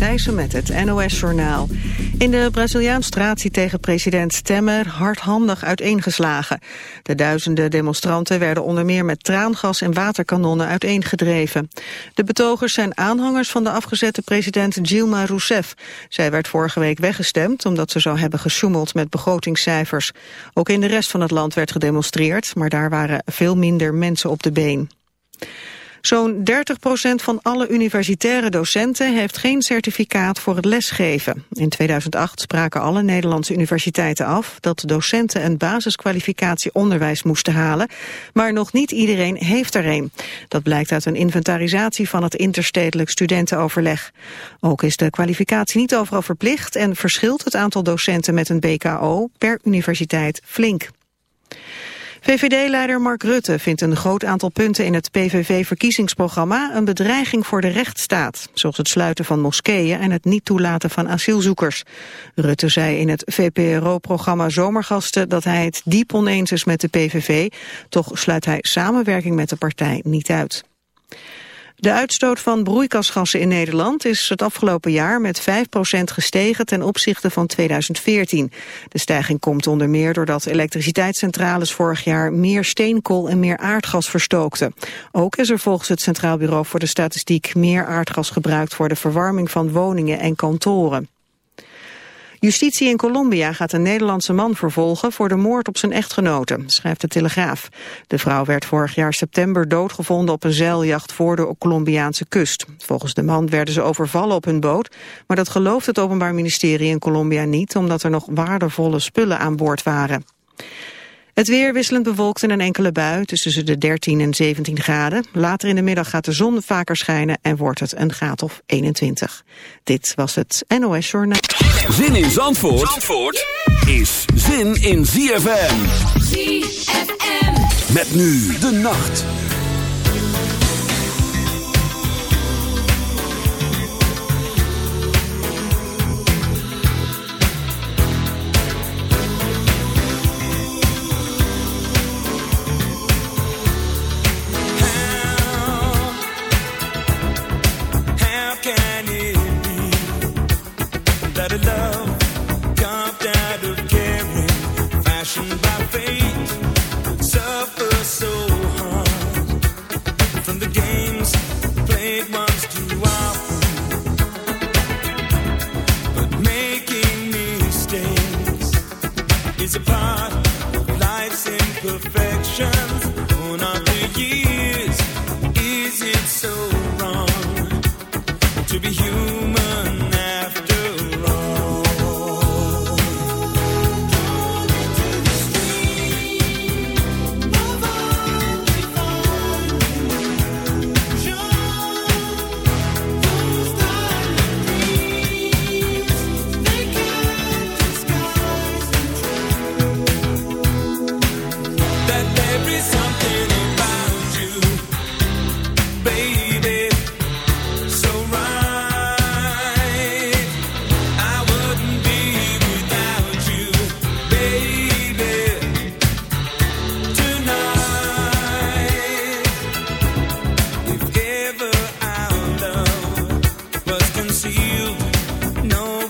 Thijssen met het NOS-journaal. In de Braziliaanse straat tegen president Temer hardhandig uiteengeslagen. De duizenden demonstranten werden onder meer met traangas en waterkanonnen uiteengedreven. De betogers zijn aanhangers van de afgezette president Dilma Rousseff. Zij werd vorige week weggestemd omdat ze zou hebben gesjoemeld met begrotingscijfers. Ook in de rest van het land werd gedemonstreerd, maar daar waren veel minder mensen op de been. Zo'n 30% van alle universitaire docenten heeft geen certificaat voor het lesgeven. In 2008 spraken alle Nederlandse universiteiten af dat docenten een basiskwalificatie onderwijs moesten halen, maar nog niet iedereen heeft er een. Dat blijkt uit een inventarisatie van het interstedelijk studentenoverleg. Ook is de kwalificatie niet overal verplicht en verschilt het aantal docenten met een BKO per universiteit flink. VVD-leider Mark Rutte vindt een groot aantal punten in het PVV-verkiezingsprogramma een bedreiging voor de rechtsstaat, zoals het sluiten van moskeeën en het niet toelaten van asielzoekers. Rutte zei in het VPRO-programma Zomergasten dat hij het diep oneens is met de PVV, toch sluit hij samenwerking met de partij niet uit. De uitstoot van broeikasgassen in Nederland is het afgelopen jaar met 5% gestegen ten opzichte van 2014. De stijging komt onder meer doordat elektriciteitscentrales vorig jaar meer steenkool en meer aardgas verstookten. Ook is er volgens het Centraal Bureau voor de Statistiek meer aardgas gebruikt voor de verwarming van woningen en kantoren. Justitie in Colombia gaat een Nederlandse man vervolgen voor de moord op zijn echtgenote, schrijft de Telegraaf. De vrouw werd vorig jaar september doodgevonden op een zeiljacht voor de Colombiaanse kust. Volgens de man werden ze overvallen op hun boot, maar dat gelooft het Openbaar Ministerie in Colombia niet, omdat er nog waardevolle spullen aan boord waren. Het weer wisselend bewolkt in een enkele bui tussen de 13 en 17 graden. Later in de middag gaat de zon vaker schijnen en wordt het een graad of 21. Dit was het NOS Journaal. Zin in Zandvoort, Zandvoort is zin in ZFM. ZFM. Met nu de nacht. concealed. No.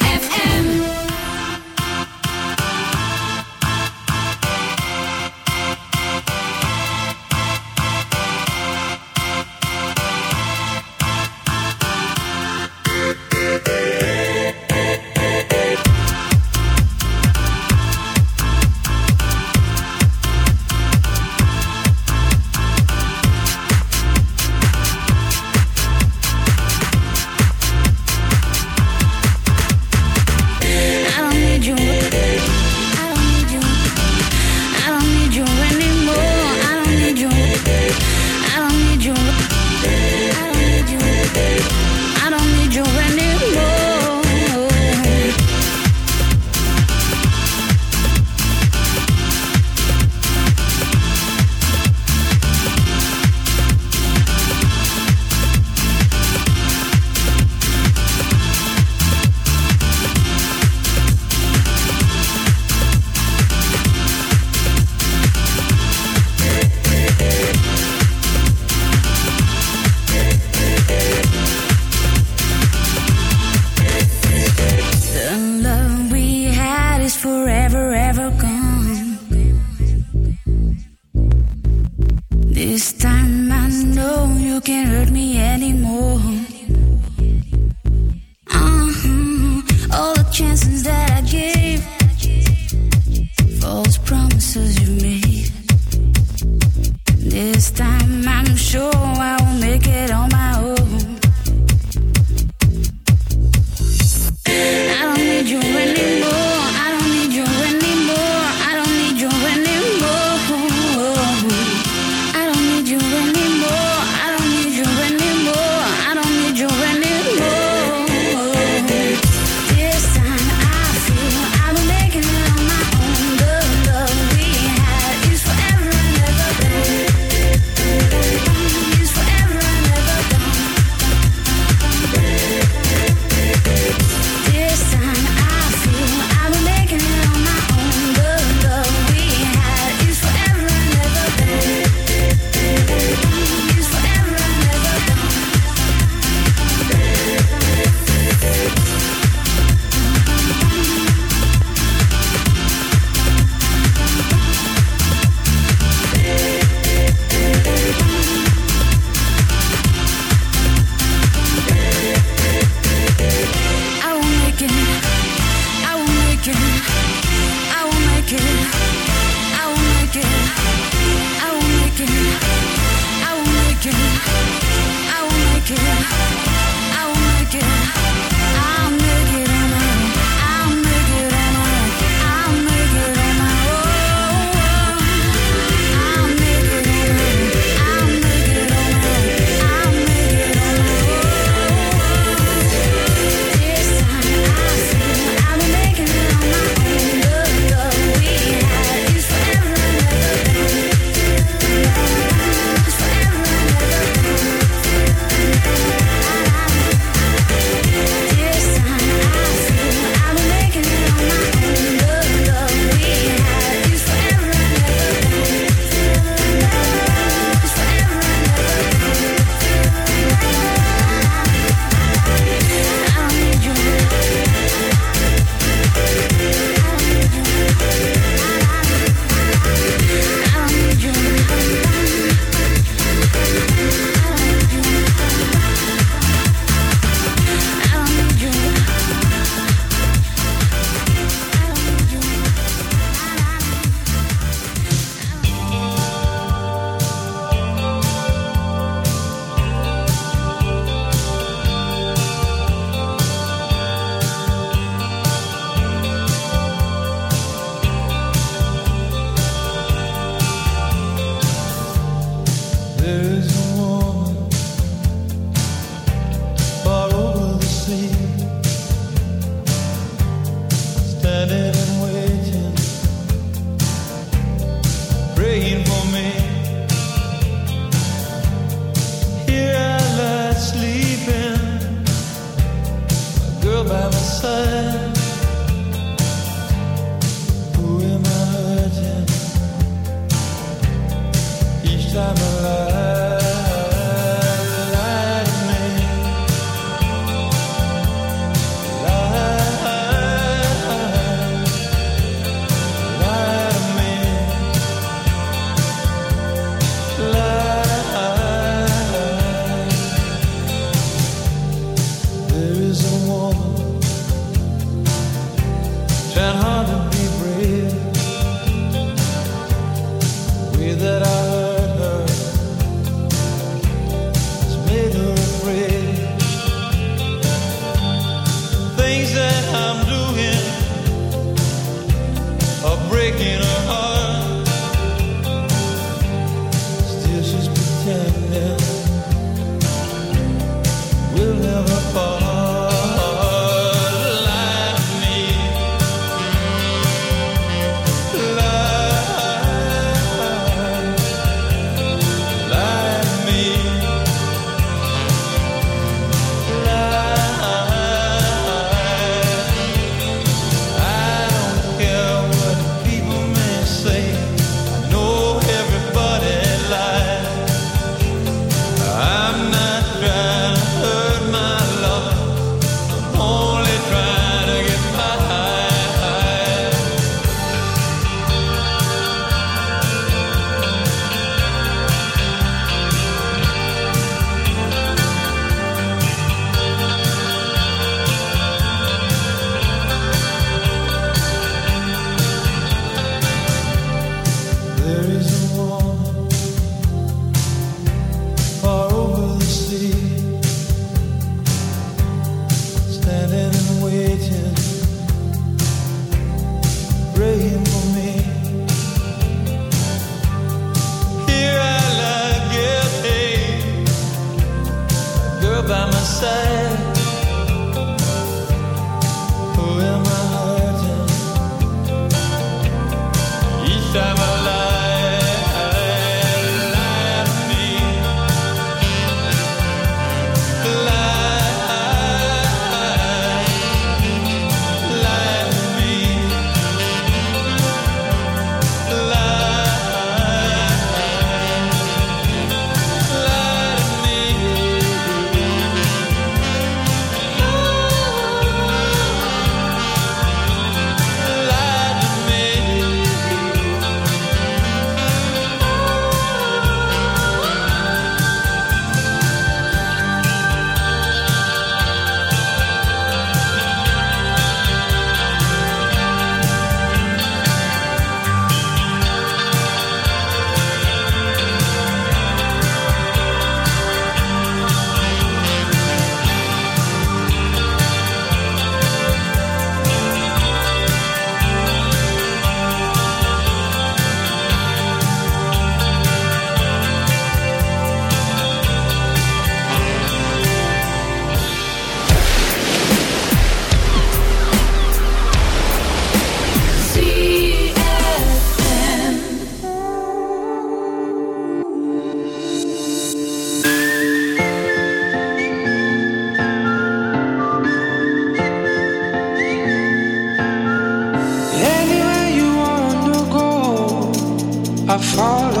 follow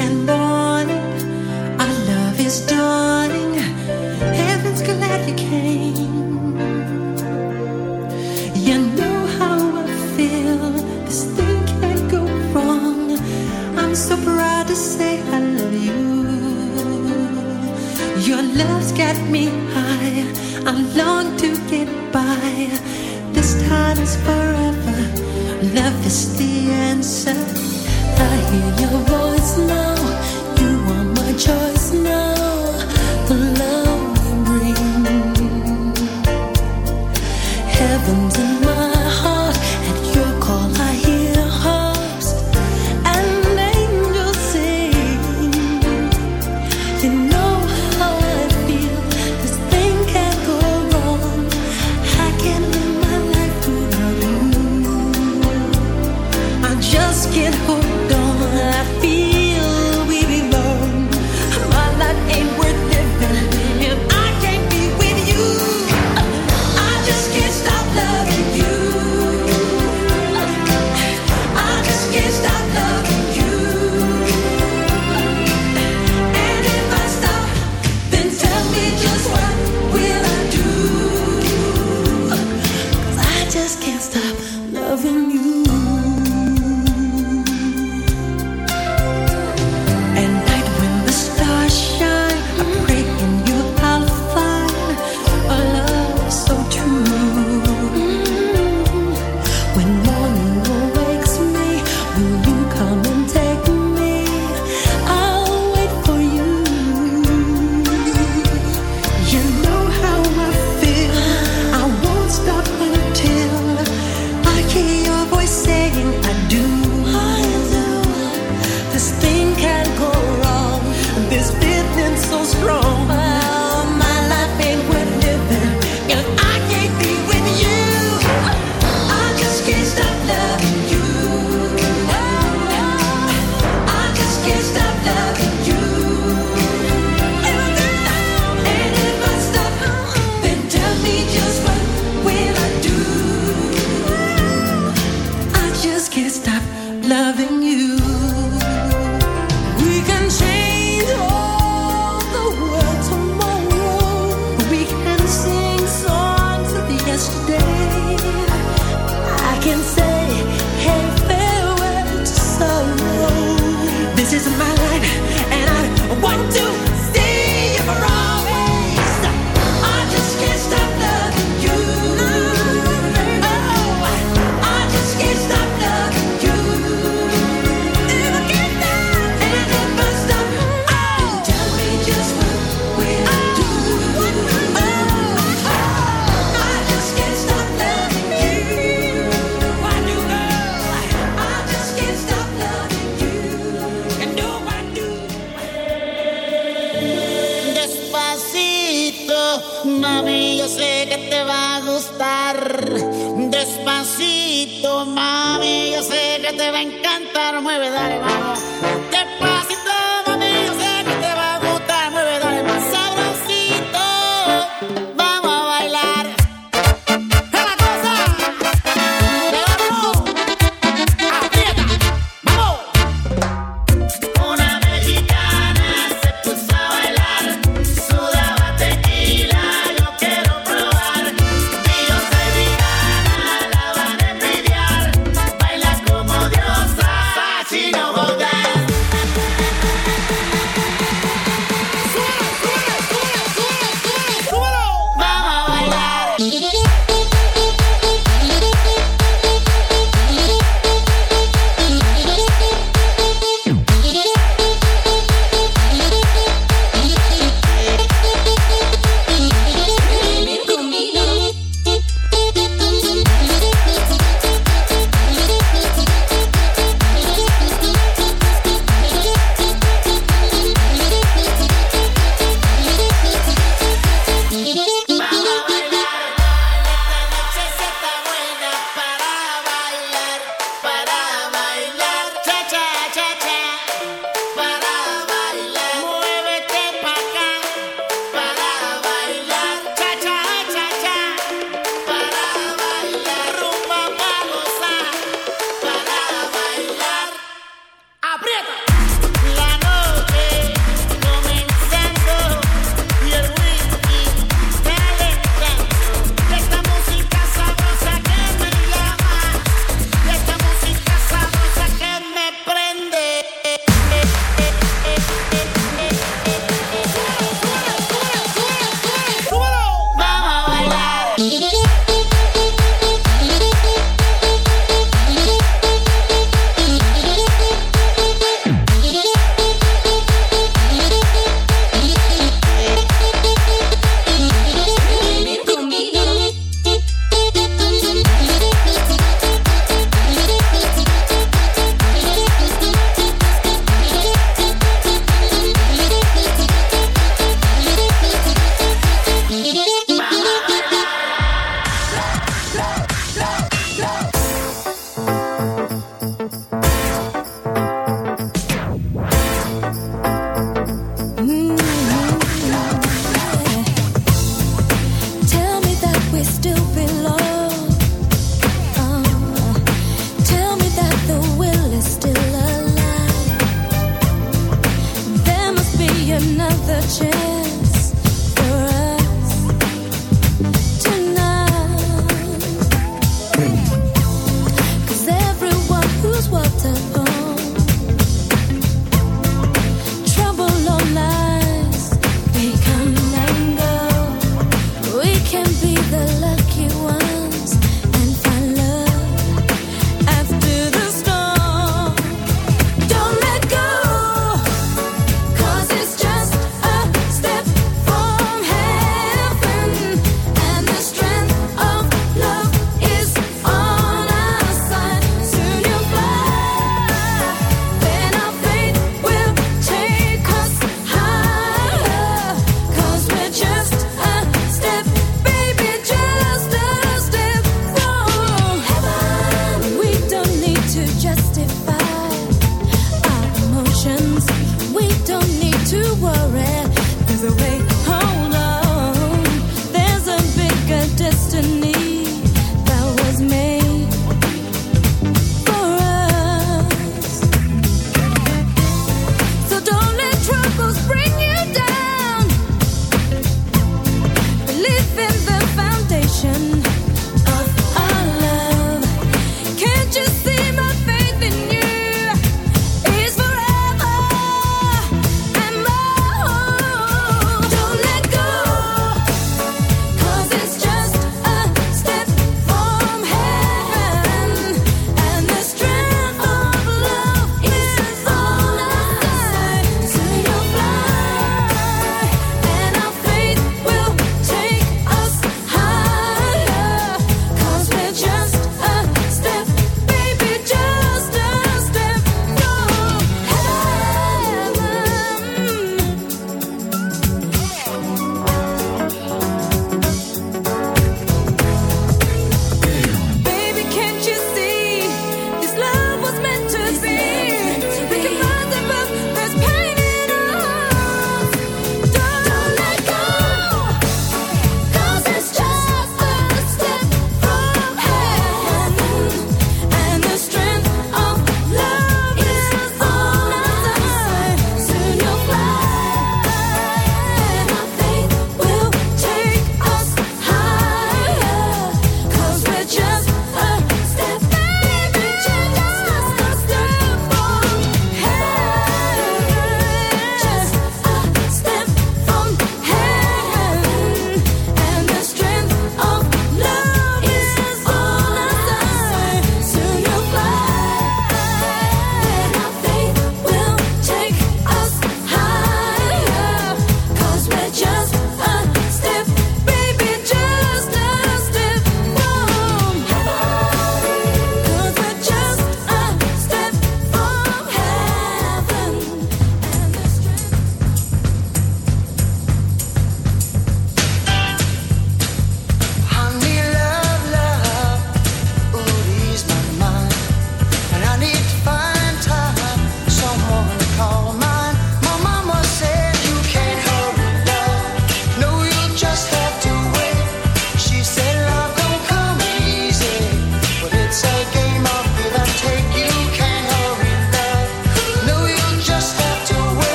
and morning, our love is dawning. Heaven's glad you came. You know how I feel. This thing can't go wrong. I'm so proud to say I love you. Your love's got me high. I long to get by. This time is forever. Love is the answer. I hear your